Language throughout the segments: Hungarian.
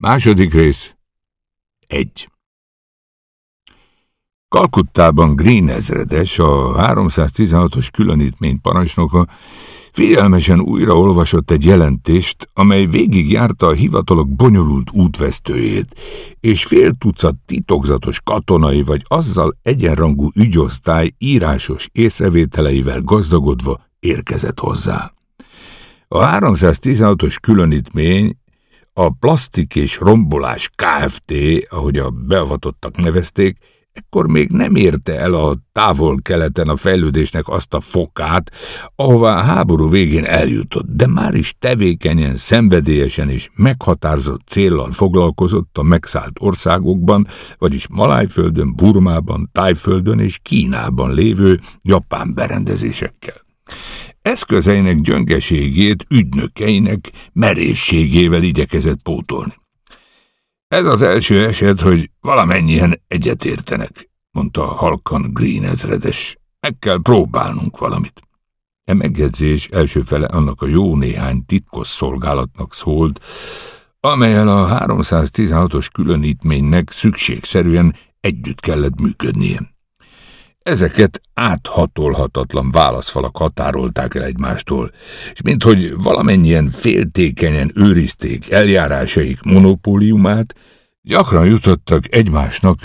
Második rész. Egy. Kalkuttában Green ezredes, a 316-os különítmény parancsnoka figyelmesen újraolvasott egy jelentést, amely végigjárta a hivatalok bonyolult útvesztőjét, és fél tucat titokzatos katonai vagy azzal egyenrangú ügyosztály írásos észrevételeivel gazdagodva érkezett hozzá. A 316-os különítmény a Plastik és Rombolás Kft., ahogy a beavatottak nevezték, ekkor még nem érte el a távol-keleten a fejlődésnek azt a fokát, ahová a háború végén eljutott, de már is tevékenyen, szenvedélyesen és meghatározott céllal foglalkozott a megszállt országokban, vagyis Malájföldön, Burmában, Tájföldön és Kínában lévő japán berendezésekkel. Eszközeinek gyöngeségét ügynökeinek merészségével igyekezett pótolni. Ez az első eset, hogy valamennyien egyetértenek, mondta halkan Green ezredes. Meg kell próbálnunk valamit. E megjegyzés első fele annak a jó néhány titkos szolgálatnak szólt, amelyel a 316-os különítménynek szükségszerűen együtt kellett működnie. Ezeket áthatolhatatlan válaszfalak határolták el egymástól, és minthogy valamennyien féltékenyen őrizték eljárásaik monopóliumát, gyakran jutottak egymásnak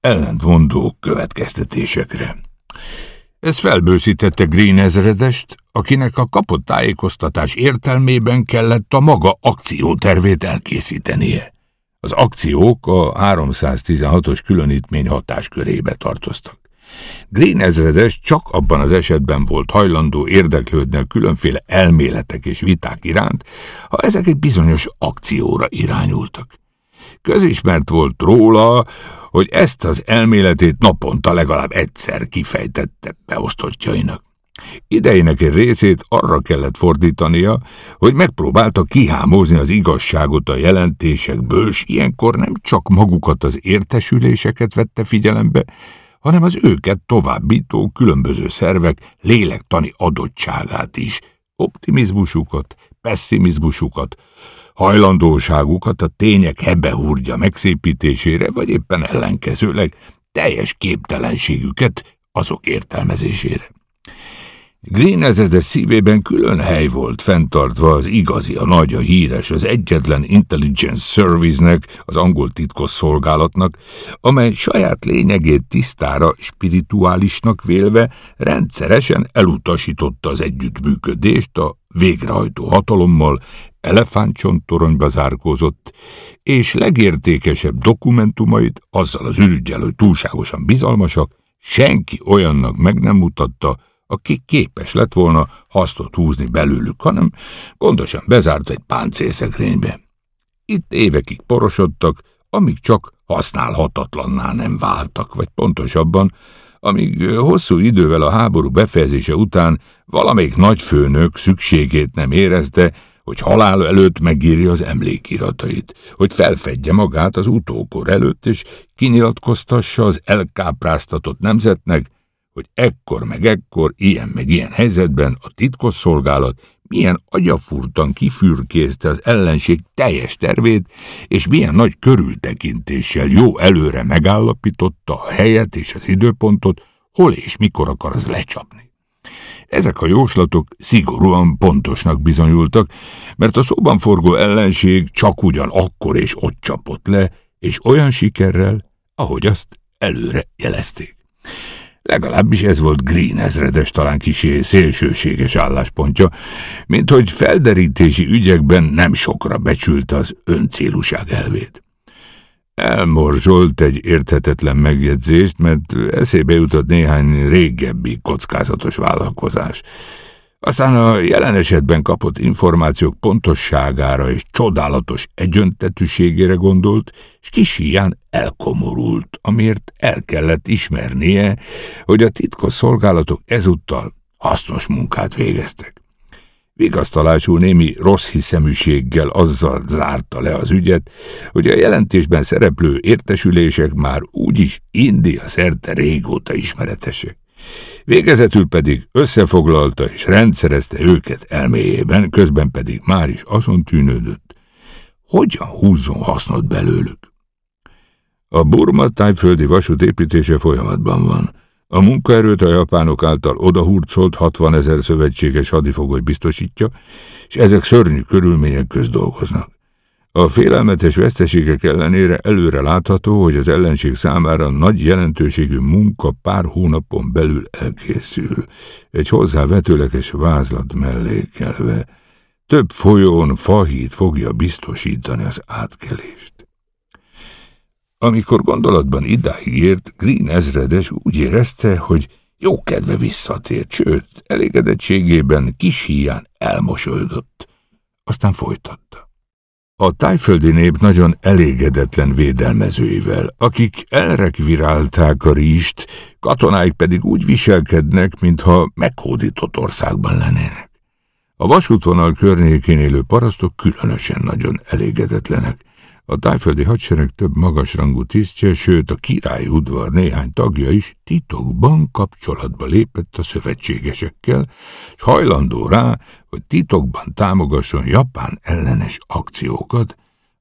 ellentmondó következtetésekre. Ez felbőszítette Green ezredest, akinek a kapott tájékoztatás értelmében kellett a maga akciótervét elkészítenie. Az akciók a 316-os különítmény hatáskörébe tartoztak. Green ezredes csak abban az esetben volt hajlandó érdeklődni a különféle elméletek és viták iránt, ha ezek egy bizonyos akcióra irányultak. Közismert volt róla, hogy ezt az elméletét naponta legalább egyszer kifejtette beosztottjainak. Idejének egy részét arra kellett fordítania, hogy megpróbálta kihámozni az igazságot a jelentésekből, s ilyenkor nem csak magukat az értesüléseket vette figyelembe, hanem az őket továbbító különböző szervek lélektani adottságát is, optimizmusukat, pessimizmusukat, hajlandóságukat a tények hebehúrgya megszépítésére, vagy éppen ellenkezőleg teljes képtelenségüket azok értelmezésére. Green ezede szívében külön hely volt fenntartva az igazi, a nagy, a híres, az egyetlen Intelligence Service-nek, az angol titkos szolgálatnak, amely saját lényegét tisztára, spirituálisnak vélve rendszeresen elutasította az együttműködést a végrehajtó hatalommal, elefántcsontoronyba zárkózott, és legértékesebb dokumentumait azzal az ürügyel, hogy túlságosan bizalmasak, senki olyannak meg nem mutatta, aki képes lett volna hasztot húzni belőlük, hanem gondosan bezárt egy páncélszekrénybe. Itt évekig porosodtak, amíg csak használhatatlanná nem váltak, vagy pontosabban, amíg hosszú idővel a háború befejezése után valamelyik nagyfőnök szükségét nem érezte, hogy halál előtt megírja az emlékiratait, hogy felfedje magát az utókor előtt, és kinyilatkoztassa az elkápráztatott nemzetnek, hogy ekkor meg ekkor, ilyen meg ilyen helyzetben a titkosszolgálat milyen agyafurtan kifürkészte az ellenség teljes tervét, és milyen nagy körültekintéssel jó előre megállapította a helyet és az időpontot, hol és mikor akar az lecsapni. Ezek a jóslatok szigorúan pontosnak bizonyultak, mert a szóban forgó ellenség csak ugyan akkor és ott csapott le, és olyan sikerrel, ahogy azt előre jelezték. Legalábbis ez volt Green ezredes talán kisé szélsőséges álláspontja, mint hogy felderítési ügyekben nem sokra becsülte az öncélúság elvét. Elmorzsolt egy érthetetlen megjegyzést, mert eszébe jutott néhány régebbi kockázatos vállalkozás. Aztán a jelen esetben kapott információk pontosságára és csodálatos egyöntetűségére gondolt, és kis hián elkomorult, amiért el kellett ismernie, hogy a titkos szolgálatok ezúttal hasznos munkát végeztek. Vigasztalásul némi rossz hiszeműséggel azzal zárta le az ügyet, hogy a jelentésben szereplő értesülések már úgyis India szerte régóta ismeretesek. Végezetül pedig összefoglalta és rendszerezte őket elméjében, közben pedig már is azon tűnődött, hogyan húzzon hasznot belőlük. A Burma tájföldi vasút építése folyamatban van. A munkaerőt a japánok által odahurcolt 60 ezer szövetséges hadifogoly biztosítja, és ezek szörnyű körülmények köz dolgoznak. A félelmetes veszteségek ellenére előre látható, hogy az ellenség számára nagy jelentőségű munka pár hónapon belül elkészül, egy hozzá vetőleges vázlat mellékelve. Több folyón fahít fogja biztosítani az átkelést. Amikor gondolatban idáig ért, Green ezredes úgy érezte, hogy jó kedve visszatért, sőt, elégedettségében kis híján elmosolyodott. Aztán folytatta. A tájföldi nép nagyon elégedetlen védelmezőivel, akik elrekvirálták a ríst, katonáik pedig úgy viselkednek, mintha meghódított országban lennének. A vasútvonal környékén élő parasztok különösen nagyon elégedetlenek. A tájföldi hadsereg több magasrangú tisztje, sőt a király udvar néhány tagja is titokban kapcsolatba lépett a szövetségesekkel, és hajlandó rá, hogy titokban támogasson japán ellenes akciókat,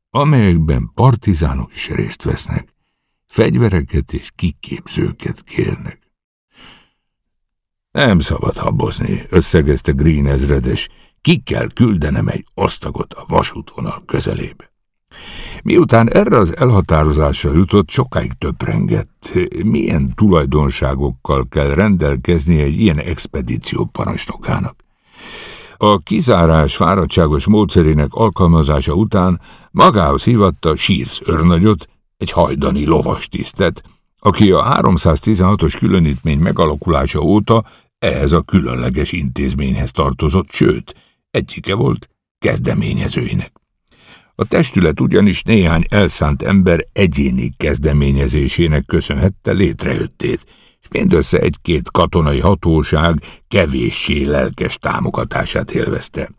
amelyekben partizánok is részt vesznek, fegyvereket és kiképzőket kérnek. Nem szabad habozni, összegezte Green ezredes, ki kell küldenem egy osztagot a vasútvonal közelébe. Miután erre az elhatározásra jutott, sokáig töprengett. Milyen tulajdonságokkal kell rendelkezni egy ilyen expedíció parancsnokának? A kizárás fáradtságos módszerének alkalmazása után magához hívatta Sírsz őrnagyot, egy hajdani lovas tisztet, aki a 316-os különítmény megalakulása óta ehhez a különleges intézményhez tartozott, sőt, egyike volt kezdeményezőinek. A testület ugyanis néhány elszánt ember egyéni kezdeményezésének köszönhette létrejöttét, és mindössze egy-két katonai hatóság kevéssé lelkes támogatását élvezte.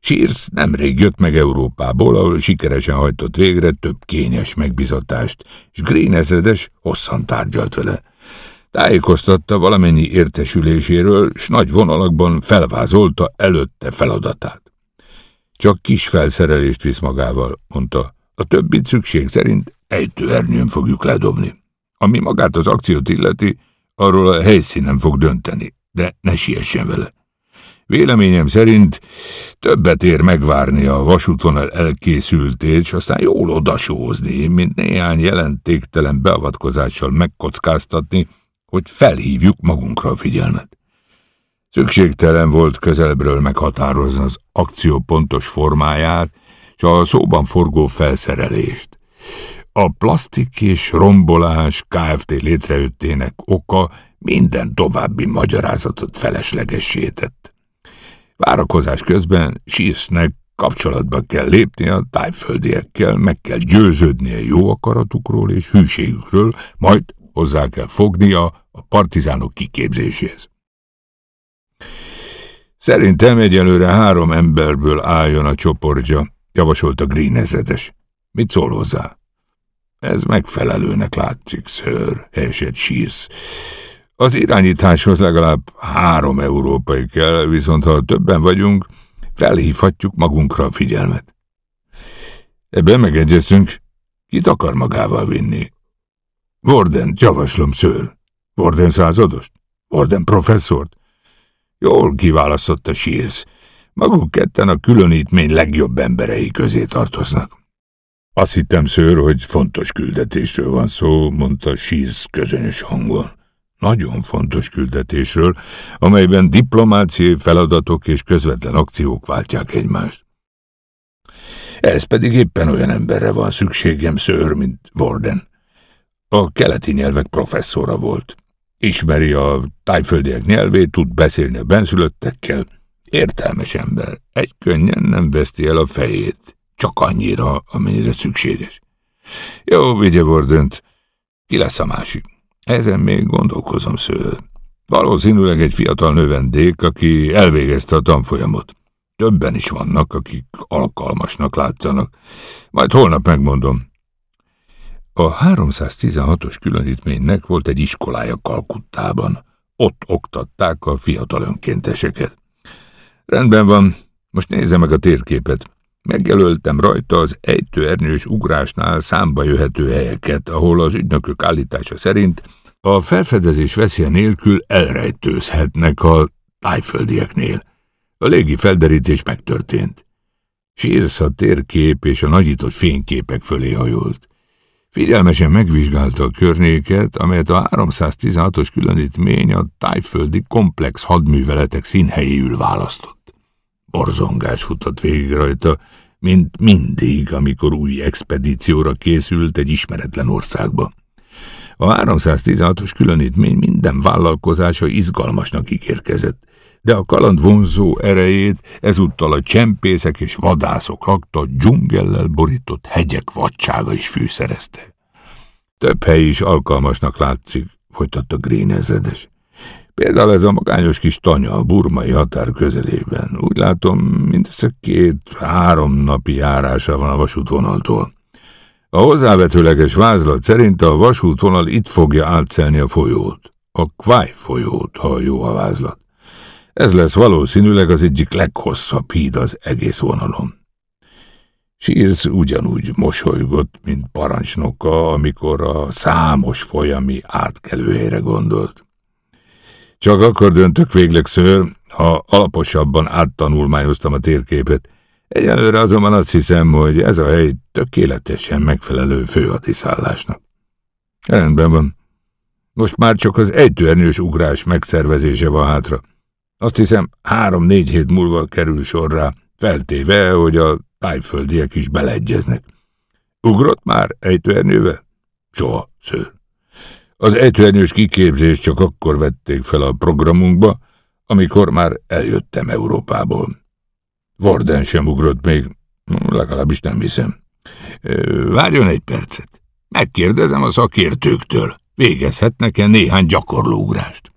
Shears nemrég jött meg Európából, ahol sikeresen hajtott végre több kényes megbizatást, és Green ezredes hosszan tárgyalt vele. Tájékoztatta valamennyi értesüléséről, s nagy vonalakban felvázolta előtte feladatát. Csak kis felszerelést visz magával, mondta. A többit szükség szerint ejtőernyőn fogjuk ledobni. Ami magát az akciót illeti, arról a helyszínen fog dönteni, de ne siessen vele. Véleményem szerint többet ér megvárni a vasútvonal elkészültét, és aztán jól odasózni, mint néhány jelentéktelen beavatkozással megkockáztatni, hogy felhívjuk magunkra a figyelmet. Szükségtelen volt közelebbről meghatározni az akció pontos formáját, és a szóban forgó felszerelést. A plastik és rombolás Kft. létrejöttének oka minden további magyarázatot feleslegessé tett. Várakozás közben Sísznek kapcsolatba kell lépni a tájföldiekkel, meg kell győződnie jó akaratukról és hűségükről, majd hozzá kell fognia a partizánok kiképzéséhez. Szerintem egyelőre három emberből álljon a csoportja, javasolta Green ezedes. Mit szól hozzá? Ez megfelelőnek látszik, ször, helyesett Shears. Az irányításhoz legalább három európai kell, viszont ha többen vagyunk, felhívhatjuk magunkra a figyelmet. Ebben megegyeztünk, kit akar magával vinni? Warden, javaslom, ször. Warden századost? Warden professzort? Jól kiválasztotta Shields. Maguk ketten a különítmény legjobb emberei közé tartoznak. Azt hittem, szőr, hogy fontos küldetésről van szó, mondta Shields közönyös hangon. Nagyon fontos küldetésről, amelyben diplomáciai feladatok és közvetlen akciók váltják egymást. Ez pedig éppen olyan emberre van szükségem, szőr, mint Warden. A keleti nyelvek professzora volt. Ismeri a tájföldiek nyelvét, tud beszélni a benszülöttekkel. Értelmes ember. Egy könnyen nem veszti el a fejét. Csak annyira, amennyire szükséges. Jó, vigye Vordönt. Ki lesz a másik? Ezen még gondolkozom szől. Valószínűleg egy fiatal növendék, aki elvégezte a tanfolyamot. Többen is vannak, akik alkalmasnak látszanak. Majd holnap megmondom. A 316-os különítménynek volt egy iskolája Kalkuttában. Ott oktatták a fiatal önkénteseket. Rendben van, most nézze meg a térképet. Megjelöltem rajta az ejtőernyős ugrásnál számba jöhető helyeket, ahol az ügynökök állítása szerint a felfedezés veszélye nélkül elrejtőzhetnek a tájföldieknél. A légi felderítés megtörtént. Sírsz a térkép és a nagyított fényképek fölé hajolt. Figyelmesen megvizsgálta a környéket, amelyet a 316-os különítmény a tájföldi komplex hadműveletek színhelyéül választott. Borzongás futott végig rajta, mint mindig, amikor új expedícióra készült egy ismeretlen országba. A 316-os különítmény minden vállalkozása izgalmasnak ígérkezett, de a kaland vonzó erejét ezúttal a csempészek és vadászok lakta dzsungellel borított hegyek vadsága is fűszerezte. Több hely is alkalmasnak látszik, folytatta Grénezedes. Például ez a magányos kis tanya a burmai határ közelében. Úgy látom, mindössze két-három napi járása van a vasútvonaltól. A hozzávetőleges vázlat szerint a vasútvonal itt fogja átszelni a folyót. A Kváj folyót, ha jó a vázlat. Ez lesz valószínűleg az egyik leghosszabb híd az egész vonalon. Sírsz ugyanúgy mosolygott, mint parancsnoka, amikor a számos folyami átkelőhelyre gondolt. Csak akkor döntök végleg ször, ha alaposabban áttanulmányoztam a térképet. Egyelőre azonban azt hiszem, hogy ez a hely tökéletesen megfelelő főhadiszállásnak. Rendben van. Most már csak az ejtőernyős ugrás megszervezése van hátra. Azt hiszem, három-négy hét múlva kerül sorra, feltéve, hogy a tájföldiek is beleegyeznek. Ugrott már ejtőernyővel? Soha, szőr. Az ejtőernyős kiképzés csak akkor vették fel a programunkba, amikor már eljöttem Európából. Warden sem ugrott még, legalábbis nem hiszem. Várjon egy percet. Megkérdezem a szakértőktől. Végezhetnek-e néhány gyakorlóugrást?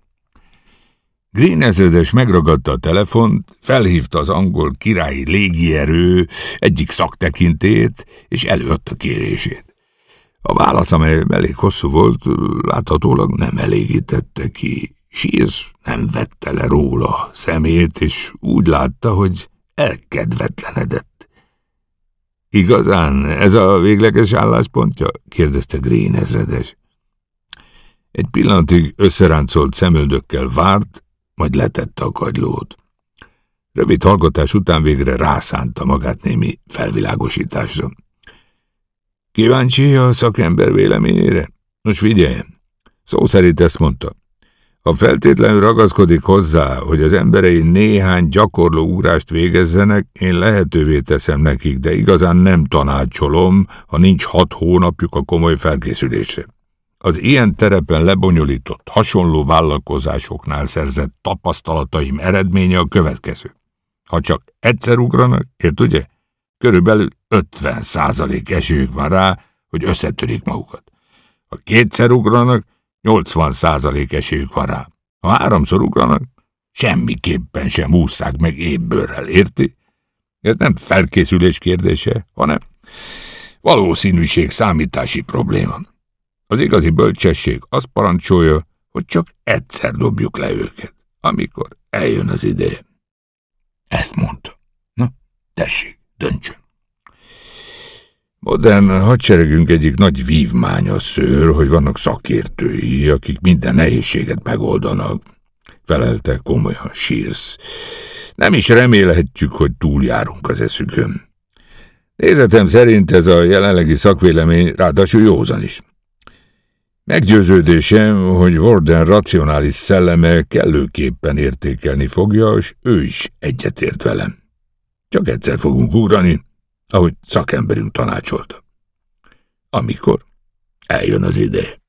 Green ezredes megragadta a telefont, felhívta az angol királyi légierő egyik szaktekintét, és előadta kérését. A válasz, amely elég hosszú volt, láthatólag nem elégítette ki. Shears nem vette le róla szemét, és úgy látta, hogy elkedvetlenedett. Igazán ez a végleges álláspontja? kérdezte Green ezredes. Egy pillanatig összeráncolt szemöldökkel várt, majd letette a kagylót. Rövid hallgatás után végre rászánta magát némi felvilágosításra. Kíváncsi a szakember véleményére? Most figyeljen! Szó szerint ezt mondta. Ha feltétlenül ragaszkodik hozzá, hogy az emberei néhány gyakorló ugrást végezzenek, én lehetővé teszem nekik, de igazán nem tanácsolom, ha nincs hat hónapjuk a komoly felkészülésre. Az ilyen terepen lebonyolított, hasonló vállalkozásoknál szerzett tapasztalataim eredménye a következő. Ha csak egyszer ugranak, ért ugye? Körülbelül 50 százalék esélyük van rá, hogy összetörik magukat. Ha kétszer ugranak, 80 százalék esélyük van rá. Ha háromszor ugranak, semmiképpen sem ússzák meg ébbőrrel, érti? Ez nem felkészülés kérdése, hanem valószínűség számítási probléma. Az igazi bölcsesség azt parancsolja, hogy csak egyszer dobjuk le őket, amikor eljön az ideje. Ezt mondta. Na, tessék, döntsön. Modern hadseregünk egyik nagy vívmánya szőr, hogy vannak szakértői, akik minden nehézséget megoldanak, felelte komolyan sírsz. Nem is remélhetjük, hogy túljárunk az eszükön. Nézetem szerint ez a jelenlegi szakvélemény ráadásul józan is. Meggyőződésem, hogy Warden racionális szelleme kellőképpen értékelni fogja, és ő is egyetért velem. Csak egyszer fogunk ugrani, ahogy szakemberünk tanácsolta. Amikor eljön az ideje.